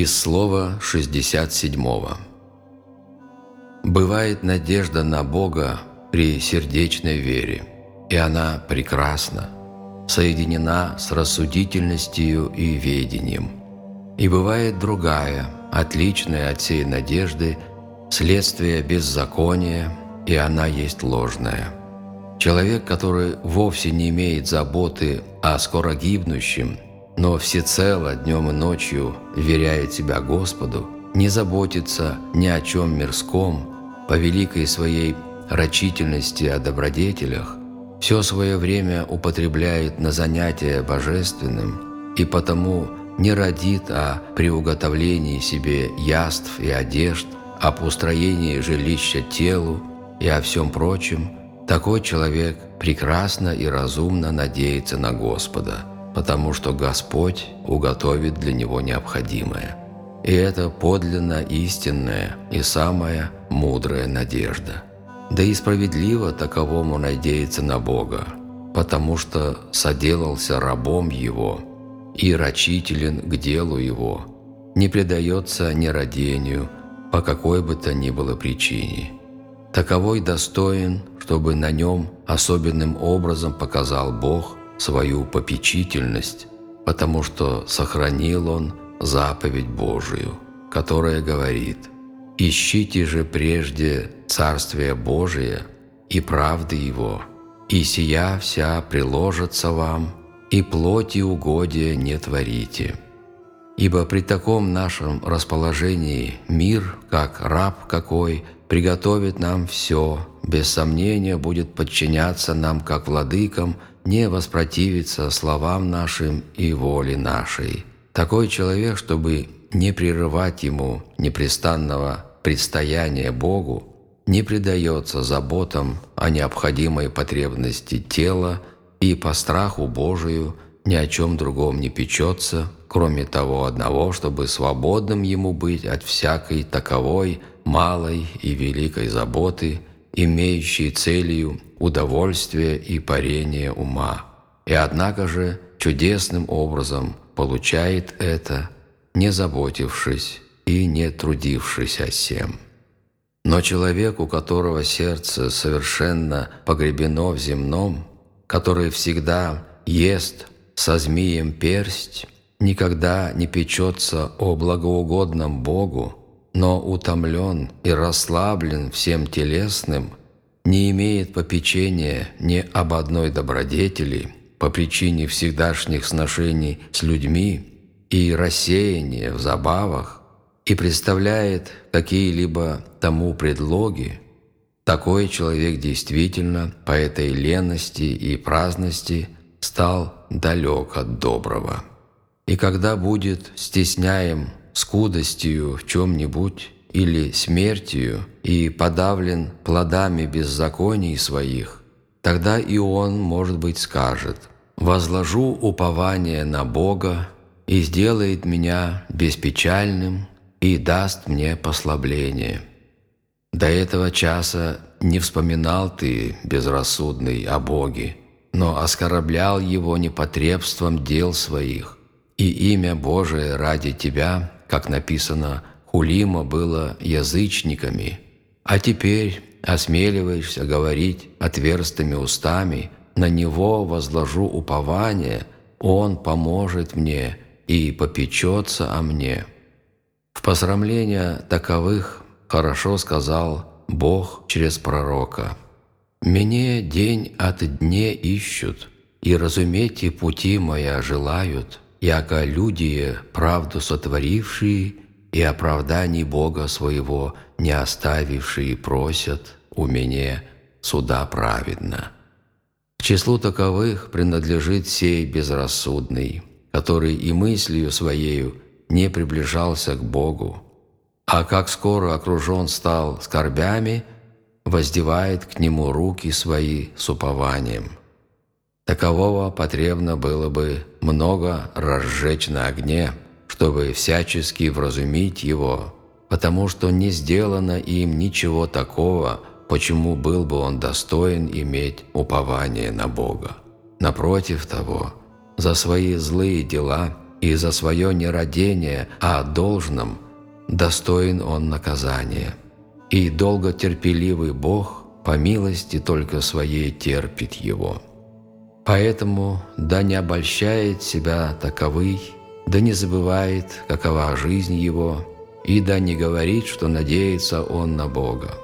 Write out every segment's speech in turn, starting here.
Из слова 67. Бывает надежда на Бога при сердечной вере, и она прекрасна, соединена с рассудительностью и ведением. И бывает другая, отличная от всей надежды, следствие беззакония, и она есть ложная. Человек, который вовсе не имеет заботы о скоро гибнущем, но всецело днем и ночью веряет себя Господу, не заботится ни о чем мирском, по великой своей рачительности о добродетелях, все свое время употребляет на занятия божественным и потому не родит о приуготовлении себе яств и одежд, об устроении жилища телу и о всем прочем, такой человек прекрасно и разумно надеется на Господа – потому что Господь уготовит для него необходимое. И это подлинно истинная и самая мудрая надежда. Да и справедливо таковому надеяться на Бога, потому что соделался рабом Его и рачителен к делу Его, не предается нерадению по какой бы то ни было причине. Таковой достоин, чтобы на нем особенным образом показал Бог свою попечительность, потому что сохранил он заповедь Божию, которая говорит «Ищите же прежде Царствие Божие и правды Его, и сия вся приложится вам, и плоти угодия не творите». Ибо при таком нашем расположении мир, как раб какой, приготовит нам все, без сомнения будет подчиняться нам как владыкам – не воспротивиться словам нашим и воле нашей. Такой человек, чтобы не прерывать ему непрестанного предстояния Богу, не предается заботам о необходимой потребности тела и по страху Божию ни о чем другом не печется, кроме того одного, чтобы свободным ему быть от всякой таковой малой и великой заботы, имеющей целью удовольствие и парение ума. И однако же чудесным образом получает это, не заботившись и не трудившись о сем. Но человек, у которого сердце совершенно погребено в земном, который всегда ест со змеем персть, никогда не печется о благоугодном Богу, но утомлен и расслаблен всем телесным – не имеет попечения ни об одной добродетели по причине всегдашних сношений с людьми и рассеяния в забавах и представляет какие-либо тому предлоги, такой человек действительно по этой лености и праздности стал далек от доброго. И когда будет стесняем скудостью в чем-нибудь, или смертью и подавлен плодами беззаконий своих, тогда и он, может быть, скажет «Возложу упование на Бога и сделает меня беспечальным и даст мне послабление». До этого часа не вспоминал ты, безрассудный, о Боге, но оскорблял Его непотребством дел своих, и имя Божие ради тебя, как написано, хулимо было язычниками, а теперь осмеливаешься говорить отверстыми устами, на Него возложу упование, Он поможет мне и попечется о мне». В посрамление таковых хорошо сказал Бог через пророка. «Мне день от дне ищут, и разумейте пути моя желают, яко люди, правду сотворившие, и оправданий Бога своего не оставившие просят у меня суда праведно. К числу таковых принадлежит сей безрассудный, который и мыслью своею не приближался к Богу, а как скоро окружен стал скорбями, воздевает к нему руки свои с упованием. Такового потребно было бы много разжечь на огне – чтобы всячески вразумить его, потому что не сделано им ничего такого, почему был бы он достоин иметь упование на Бога. Напротив того, за свои злые дела и за свое нерадение, а должном, достоин он наказания. И долготерпеливый Бог по милости только своей терпит его. Поэтому да не обольщает себя таковый, да не забывает, какова жизнь его, и да не говорит, что надеется он на Бога,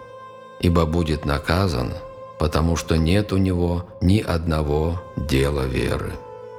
ибо будет наказан, потому что нет у него ни одного дела веры.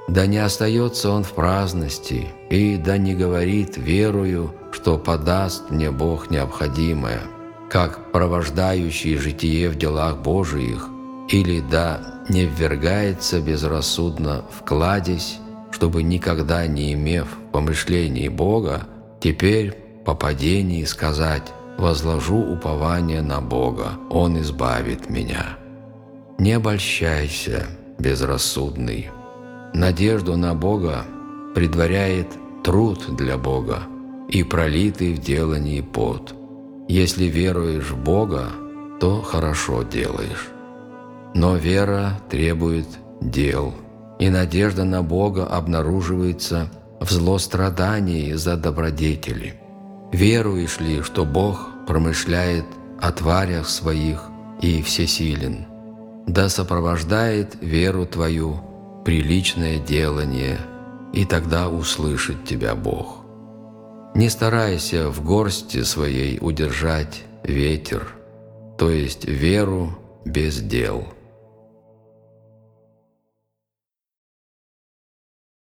Да не остается он в праздности, и да не говорит верою, что подаст мне Бог необходимое, как провождающий житие в делах Божиих, или да не ввергается безрассудно в кладезь, чтобы никогда не имев помышлений Бога, теперь по падении сказать «возложу упование на Бога, Он избавит меня». Не обольщайся, безрассудный. Надежду на Бога предваряет труд для Бога и пролитый в делании пот. Если веруешь в Бога, то хорошо делаешь. Но вера требует дел, и надежда на Бога обнаруживается в злострадании за добродетели. Веруешь ли, что Бог промышляет о тварях своих и всесилен? Да сопровождает веру твою приличное делание, и тогда услышит тебя Бог. Не старайся в горсти своей удержать ветер, то есть веру без дел –